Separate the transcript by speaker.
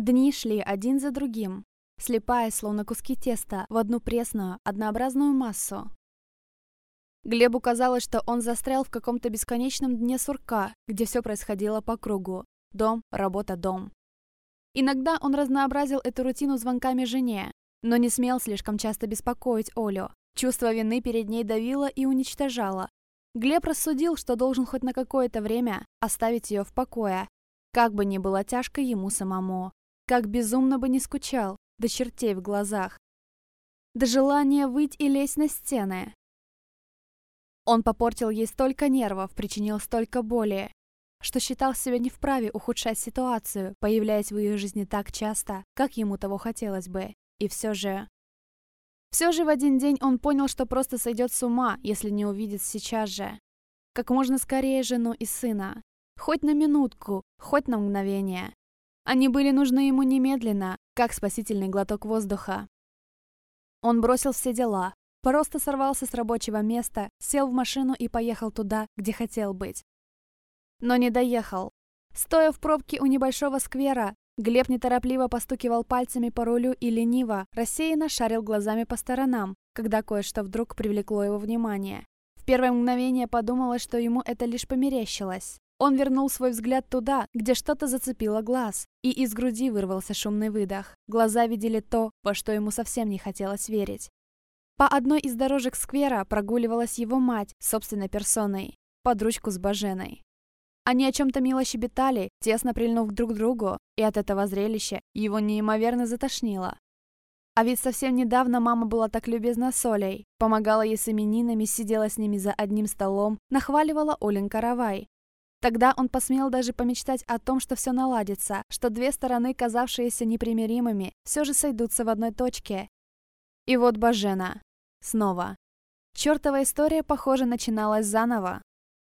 Speaker 1: Дни шли один за другим, слепая, словно куски теста, в одну пресную, однообразную массу. Глебу казалось, что он застрял в каком-то бесконечном дне сурка, где все происходило по кругу. Дом, работа, дом. Иногда он разнообразил эту рутину звонками жене, но не смел слишком часто беспокоить Олю. Чувство вины перед ней давило и уничтожало. Глеб рассудил, что должен хоть на какое-то время оставить ее в покое, как бы ни было тяжко ему самому, как безумно бы не скучал, до чертей в глазах, до желания выйти и лезть на стены. Он попортил ей столько нервов, причинил столько боли, что считал себя не вправе ухудшать ситуацию, появляясь в ее жизни так часто, как ему того хотелось бы. И все же... Все же в один день он понял, что просто сойдет с ума, если не увидит сейчас же. Как можно скорее жену и сына. Хоть на минутку, хоть на мгновение. Они были нужны ему немедленно, как спасительный глоток воздуха. Он бросил все дела, просто сорвался с рабочего места, сел в машину и поехал туда, где хотел быть. Но не доехал. Стоя в пробке у небольшого сквера, Глеб неторопливо постукивал пальцами по рулю и лениво, рассеянно шарил глазами по сторонам, когда кое-что вдруг привлекло его внимание. В первое мгновение подумалось, что ему это лишь померещилось. Он вернул свой взгляд туда, где что-то зацепило глаз, и из груди вырвался шумный выдох. Глаза видели то, во что ему совсем не хотелось верить. По одной из дорожек сквера прогуливалась его мать собственной персоной, под ручку с Баженой. Они о чем-то мило щебетали, тесно прильнув друг к другу, и от этого зрелища его неимоверно затошнило. А ведь совсем недавно мама была так любезна с Олей, помогала ей с именинами, сидела с ними за одним столом, нахваливала Олин каравай. Тогда он посмел даже помечтать о том, что все наладится, что две стороны, казавшиеся непримиримыми, все же сойдутся в одной точке. И вот Бажена. Снова. Чертова история, похоже, начиналась заново.